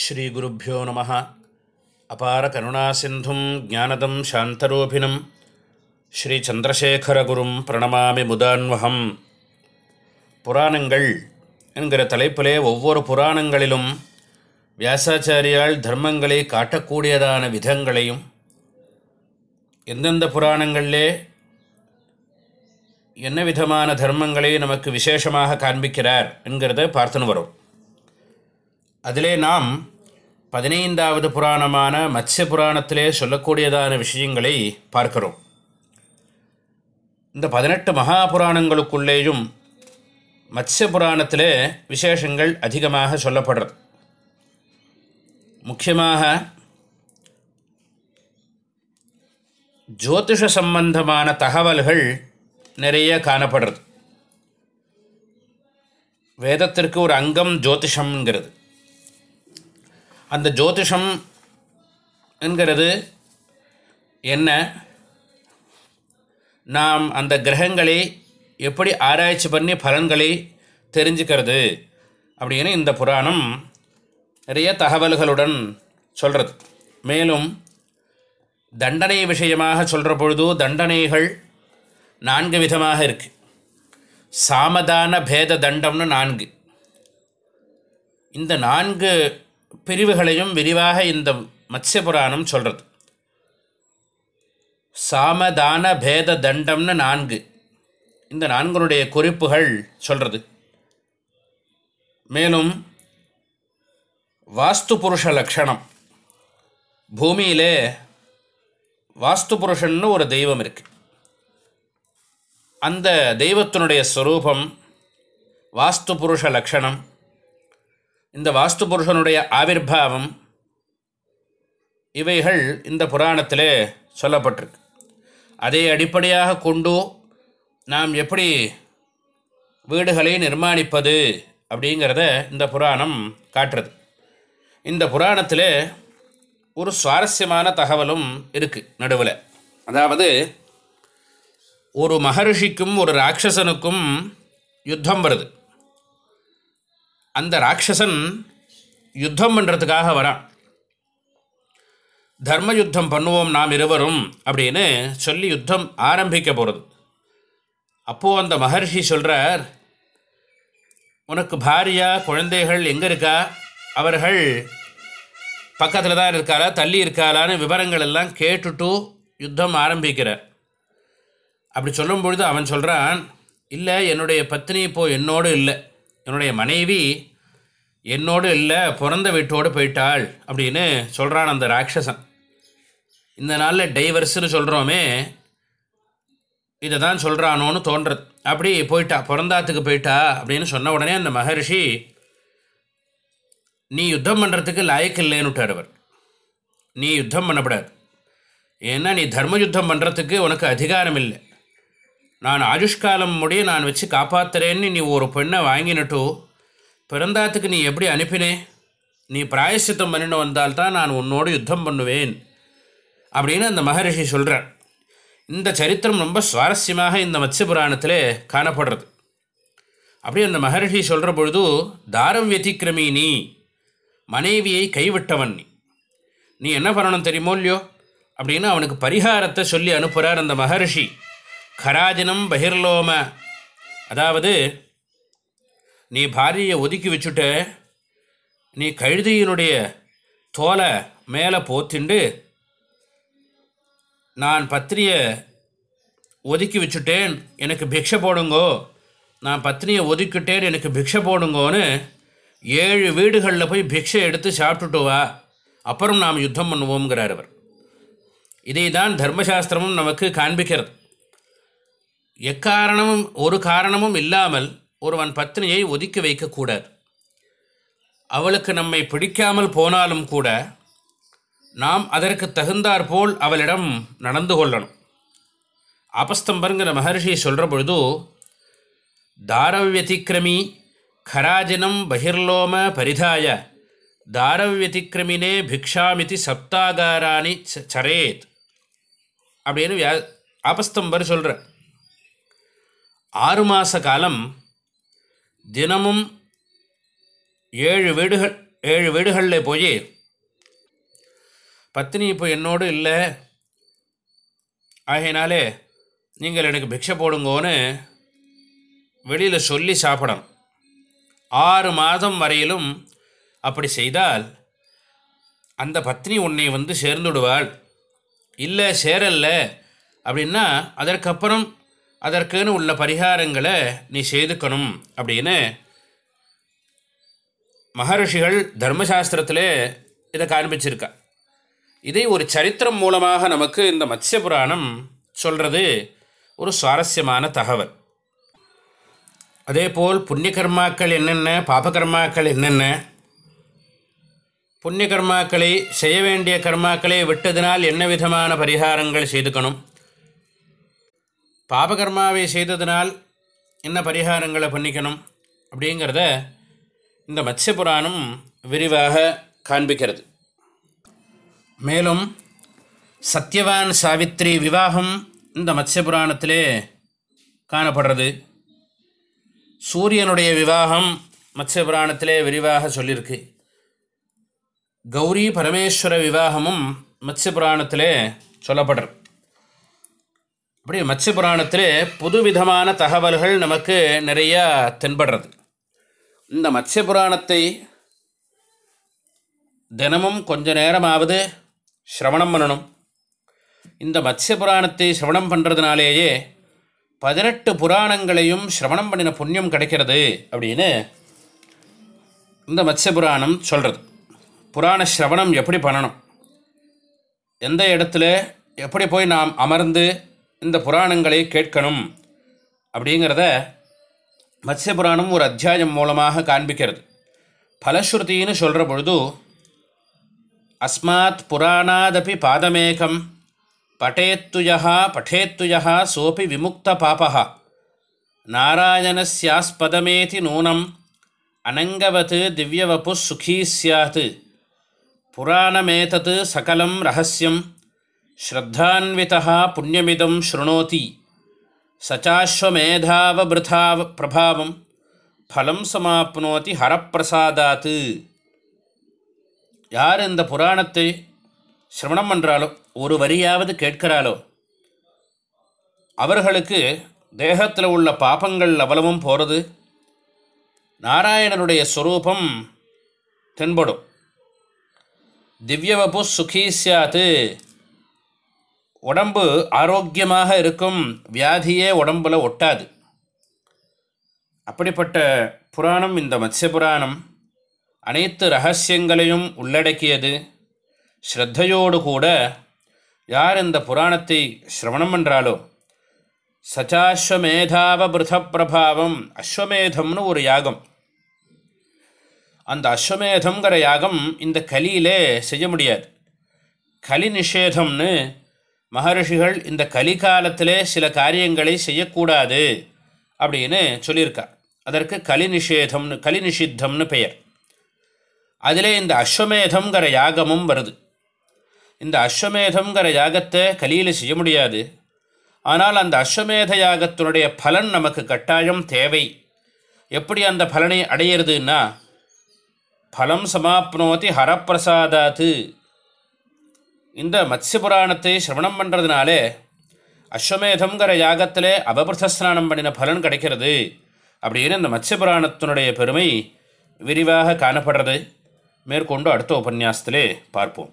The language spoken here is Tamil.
ஸ்ரீகுருப்போ நம. அபார கருணாசிந்தும் ஜானதம் சாந்தரூபிணம். ஸ்ரீச்சந்திரசேகரகுரும் பிரணமாமி முதான்வகம் புராணங்கள் என்கிற தலைப்பிலே ஒவ்வொரு புராணங்களிலும் வியாசாச்சாரியால் தர்மங்களை காட்டக்கூடியதான விதங்களையும் எந்தெந்த புராணங்களிலே என்ன விதமான தர்மங்களை நமக்கு விசேஷமாக காண்பிக்கிறார் என்கிறத பார்த்துன்னு வரும். அதிலே நாம் பதினைந்தாவது புராணமான மத்ய புராணத்திலே சொல்லக்கூடியதான விஷயங்களை பார்க்கிறோம். இந்த பதினெட்டு மகா புராணங்களுக்குள்ளேயும் மத்ய புராணத்திலே விசேஷங்கள் அதிகமாக சொல்லப்படுறது. முக்கியமாக ஜோதிஷ சம்பந்தமான தகவல்கள் நிறைய காணப்படுறது. வேதத்திற்கு ஒரு அங்கம் ஜோதிஷம்ங்கிறது. அந்த ஜோதிஷம் என்கிறது என்ன? நாம் அந்த கிரகங்களை எப்படி ஆராய்ச்சி பண்ணி பலன்களை தெரிஞ்சுக்கிறது அப்படின்னு இந்த புராணம் நிறைய தகவல்களுடன் சொல்கிறது மேலும் தண்டனை விஷயமாக சொல்கிற பொழுது தண்டனைகள் நான்கு விதமாக இருக்குது சாமதான பேத தண்டம்னு நான்கு. இந்த நான்கு பிரிவுகளையும் விரிவாக இந்த மத்ய புராணம் சொல்கிறது சாமதான பேத தண்டம்னு நான்கு. இந்த நான்கனுடைய குறிப்புகள் சொல்கிறது மேலும் வாஸ்து புருஷ லக்ஷணம். பூமியிலே வாஸ்து புருஷன்னு ஒரு தெய்வம் இருக்குது அந்த தெய்வத்தினுடைய ஸ்வரூபம் வாஸ்து புருஷ லக்ஷணம். இந்த வாஸ்து புருஷனுடைய ஆவிர்வாவம் இவைகள் இந்த புராணத்தில் சொல்லப்பட்டிருக்கு. அதை அடிப்படையாக கொண்டு நாம் எப்படி வீடுகளை நிர்மாணிப்பது அப்படிங்கிறத இந்த புராணம் காட்டுறது. இந்த புராணத்தில் ஒரு சுவாரஸ்யமான தகவலும் இருக்குது நடுவில். அதாவது ஒரு மகர்ஷிக்கும் ஒரு ராட்சசனுக்கும் யுத்தம் வருது. அந்த ராட்சசன் யுத்தம் பண்ணுறதுக்காக வரான். தர்ம யுத்தம் பண்ணுவோம் நாம் இருவரும் அப்படின்னு சொல்லி யுத்தம் ஆரம்பிக்க போகிறது அப்போது அந்த மகர்ஷி சொல்கிறார் உனக்கு பாரியா குழந்தைகள் எங்கே இருக்கா? அவர்கள் பக்கத்தில் தான் இருக்காளா? தள்ளி இருக்காளான்னு விவரங்கள் எல்லாம் கேட்டுட்டு யுத்தம் ஆரம்பிக்கிறார் அப்படி சொல்லும் பொழுது அவன் சொல்கிறான் இல்லை என்னுடைய பத்னி இப்போது என்னோடு இல்லை. என்னுடைய மனைவி என்னோடு இல்லை பிறந்த வீட்டோடு போயிட்டாள் அப்படின்னு சொல்கிறான் அந்த ராட்சசன். இந்த நாளில் டைவர்ஸ்னு சொல்கிறோமே இதை தான் சொல்கிறானோன்னு தோன்றது. அப்படி போயிட்டா பிறந்தாத்துக்கு போயிட்டா அப்படின்னு சொன்ன உடனே அந்த மகர்ஷி நீ யுத்தம் பண்ணுறதுக்கு லாயக்கு இல்லைன்னுட்டார் அவர். நீ யுத்தம் பண்ணப்படாது. ஏன்னா நீ தர்ம யுத்தம் பண்ணுறதுக்கு உனக்கு அதிகாரம் இல்லை. நான் ஆயுஷ்காலம் முடிய நான் வச்சு காப்பாற்றுறேன்னு நீ ஒரு பெண்ணை வாங்கினட்டோ பிறந்தாத்துக்கு நீ எப்படி அனுப்பினே? நீ பிராயசித்தம் பண்ணிட்டு வந்தால்தான் நான் உன்னோடு யுத்தம் பண்ணுவேன். அப்படின்னு அந்த மகரிஷி சொல்கிறார் இந்த சரித்திரம் ரொம்ப சுவாரஸ்யமாக இந்த மத்ய புராணத்தில் காணப்படுறது. அப்படி அந்த மகரிஷி சொல்கிற பொழுது தாரம் வெதிக்கிரமி நீ மனைவியை கைவிட்டவன் நீ. நீ என்ன பண்ணணும் தெரியுமோ இல்லையோ? அப்படின்னு அவனுக்கு பரிகாரத்தை சொல்லி அனுப்புகிறார் அந்த மகரிஷி. கராஜனம் பகிர்லோம. அதாவது நீ பாரியை ஒதுக்கி வச்சுட்ட நீ கழுதியினுடைய தோலை மேலே போத்திண்டு நான் பத்திரியை ஒதுக்கி வச்சுட்டேன் எனக்கு பிக்ஷை போடுங்கோ. நான் பத்னியை ஒதுக்கிட்டேன் எனக்கு பிக்ஷை போடுங்கோன்னு ஏழு வீடுகளில் போய் பிக்ஷை எடுத்து சாப்பிட்டுட்டு வா. அப்புறம் நாம் யுத்தம் பண்ணுவோங்கிறார் அவர். இதை தான் தர்மசாஸ்திரமும் நமக்கு காண்பிக்கிறது. எக்காரணமும் ஒரு காரணமும் இல்லாமல் ஒருவன் பத்னியை ஒதுக்கி வைக்கக்கூடாது அவளுக்கு நம்மை பிடிக்காமல் போனாலும் கூட நாம் அதற்கு தகுந்தாற்போல் அவளிடம் நடந்து கொள்ளணும். அபஸ்தம்பருங்கிற மகர்ஷி சொல்கிற பொழுது தாரவ்யதிக்கிரமி கராஜனம் பகிர்லோம பரிதாய தாரவ்யதிக்கிரமினே பிக்ஷாமிதி சப்தாகாராணி சரேத். அப்படின்னு வியா ஆபஸ்தம்பர் சொல்கிற ஆறு மாத காலம் தினமும் ஏழு வீடுகள் ஏழு வீடுகளில் போய் பத்தினி இப்போ என்னோடு இல்லை. ஆகையினாலே நீங்கள் எனக்கு பிக்ஷை போடுங்கோன்னு வெளியில் சொல்லி சாப்பிடணும். ஆறு மாதம் வரையிலும் அப்படி செய்தால் அந்த பத்னி உன்னை வந்து சேர்ந்துடுவாள். இல்லை சேரல்ல அப்படின்னா அதற்கப்புறம் அதற்குன்னு உள்ள பரிகாரங்களை நீ செய்துக்கணும் அப்படின்னு மகர்ஷிகள் தர்மசாஸ்திரத்தில் இதை காண்பிச்சிருக்கா. இதை ஒரு சரித்திரம் மூலமாக நமக்கு இந்த மத்ய புராணம் சொல்கிறது ஒரு சுவாரஸ்யமான தகவல். அதேபோல் புண்ணிய கர்மாக்கள் என்னென்ன பாபகர்மாக்கள் என்னென்ன புண்ணிய கர்மாக்களை செய்ய வேண்டிய கர்மாக்களை விட்டதினால் என்ன விதமான பரிகாரங்கள் செய்துக்கணும் பாபகர்மாவை செய்ததினால் என்ன பரிகாரங்களை பண்ணிக்கணும் அப்படிங்கிறத இந்த மத்ய புராணம் விரிவாக காண்பிக்கிறது. மேலும் சத்யவான் சாவித்ரி விவாகம் இந்த மத்ய புராணத்திலே காணப்படுறது. சூரியனுடைய விவாகம் மத்ய புராணத்திலே விரிவாக சொல்லியிருக்கு. கௌரி பரமேஸ்வர விவாகமும் மத்ய புராணத்திலே சொல்லப்படுறது. அப்படி மத்ய புராணத்தில் புதுவிதமான தகவல்கள் நமக்கு நிறையா தென்படுறது. இந்த மத்ய புராணத்தை தினமும் கொஞ்ச நேரமாவது சிரவணம் பண்ணணும். இந்த மத்ய புராணத்தை சிரவணம் பண்ணுறதுனாலேயே பதினெட்டு புராணங்களையும் சிரவணம் பண்ணின புண்ணியம் கிடைக்கிறது அப்படின்னு இந்த மத்ய புராணம் சொல்கிறது புராண சிரவணம் எப்படி பண்ணணும்? எந்த இடத்துல எப்படி போய் நாம் அமர்ந்து இந்த புராணங்களை கேட்கணும் அப்படிங்கிறத மத்ய புராணம் ஒரு அத்தியாயம் மூலமாக காண்பிக்கிறது. பலஸ்ருத்தின்னு சொல்கிற பொழுது அஸ்மாத் புராணாதபி பாதமேகம் பட்டேத்துயா பட்டேத்துயா சோபி விமுக்த பாபா நாராயணஸ்யாஸ்பதமேதி நூனம் அனங்கவத் திவ்யவபு சுகீ சியாத் புராணமேதத் சகலம் ரகசியம் ஸ்ரத்தான்விதா புண்ணியமிதம் ஸ்ருணோதி சச்சாஸ்வமேதாவபிருதாவ பிரபாவம் ஃபலம் சமாப்னோதி ஹரப்பிரசாதாத்து யார் இந்த புராணத்தை சிரவணம் பண்ணுறாலோ ஒரு வரியாவது கேட்கிறாளோ அவர்களுக்கு தேகத்தில் உள்ள பாபங்கள் அவ்வளவும் போகிறது நாராயணனுடைய ஸ்வரூபம் தென்படும். திவ்யவபு சுகீ சியாத்து உடம்பு ஆரோக்கியமாக இருக்கும் வியாதியே உடம்பில் ஒட்டாது. அப்படிப்பட்ட புராணம் இந்த மத்ய புராணம் அனைத்து ரகசியங்களையும் உள்ளடக்கியது. ஸ்ரத்தையோடு கூட யார் இந்த புராணத்தை சிரவணம் பண்ணுறாலோ சச்சாஸ்வமேதாவபிருத பிரபாவம் அஸ்வமேதம்னு ஒரு யாகம். அந்த அஸ்வமேதங்கிற யாகம் இந்த கலியிலே செய்ய முடியாது. கலி நிஷேதம்னு மகர்ஷிகள் இந்த கலிகாலத்திலே சில காரியங்களை செய்யக்கூடாது அப்படின்னு சொல்லியிருக்கா. அதற்கு கலி நிஷேதம்னு கலி நிஷித்தம்னு பெயர். அதிலே இந்த அஸ்வமேதங்கிற யாகமும் வருது. இந்த அஸ்வமேதங்கிற யாகத்தை கலியில் செய்ய முடியாது. ஆனால் அந்த அஸ்வமேத யாகத்தினுடைய பலன் நமக்கு கட்டாயம் தேவை. எப்படி அந்த பலனை அடையிறதுன்னா பலம் சமாப்னோதி ஹரப்பிரசாதாத்து. இந்த மத்ஸ்ய புராணத்தை சிரவணம் பண்ணுறதுனாலே அஸ்வமேதங்கிற யாகத்திலே அவபிரத ஸ்நானம் பண்ணின பலன் கிடைக்கிறது அப்படின்னு இந்த மத்ஸ்ய புராணத்தினுடைய பெருமை விரிவாக காணப்படுறது மேற்கொண்டு அடுத்த உபன்யாசத்திலே பார்ப்போம்